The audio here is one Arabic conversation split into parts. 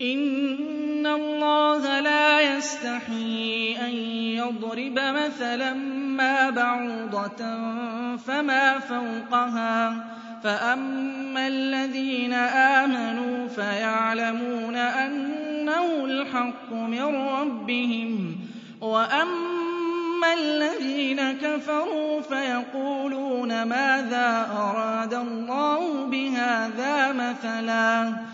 ان الله لا يستحي ان يضرب مثلا ما بعوضة فما فوقها فأما الذين آمنوا فيعلمون أنه الحق من ربهم وأما الذين كفروا فيقولون ماذا أراد الله بهذا مثلاً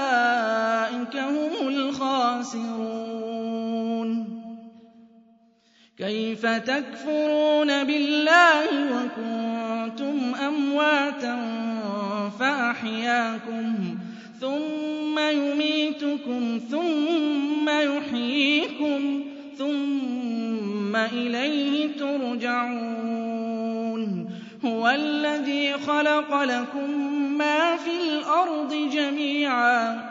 أُولَئِكَ هُمُ الْخَاسِرُونَ. كَيْفَ تَكْفُرُونَ بِاللَّهِ وَكُنتُمْ أَمْوَاتًا فَأَحْيَاكُمْ ثُمَّ يُمِيتُكُمْ ثُمَّ يُحْيِيكُمْ ثُمَّ إِلَيْهِ تُرْجَعُونَ. هُوَ الَّذِي خَلَقَ لَكُم مَّا فِي الْأَرْضِ جَمِيعًا.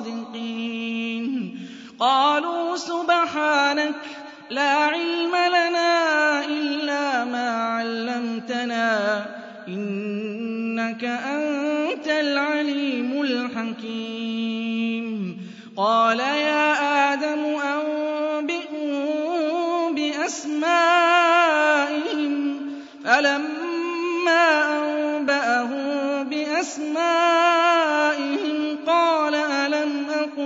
الصادقين قالوا سبحانك لا علم لنا إلا ما علمتنا إنك أنت العليم الحكيم. قال يا آدم أنبئوا بأسمائهم. فلما أنبأهم بأسمائهم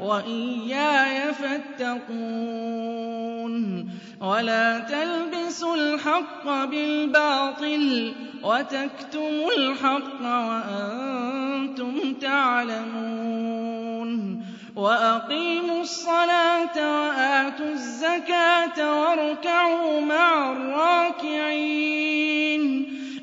وَإِيَّايَ فَاتَّقُونِ وَلَا تَلْبِسُوا الْحَقَّ بِالْبَاطِلِ وَتَكْتُمُوا الْحَقَّ وَأَنْتُمْ تَعْلَمُونَ وَأَقِيمُوا الصَّلَاةَ وَآتُوا الزَّكَاةَ وَارْكَعُوا مَعَ الرَّاكِعِينَ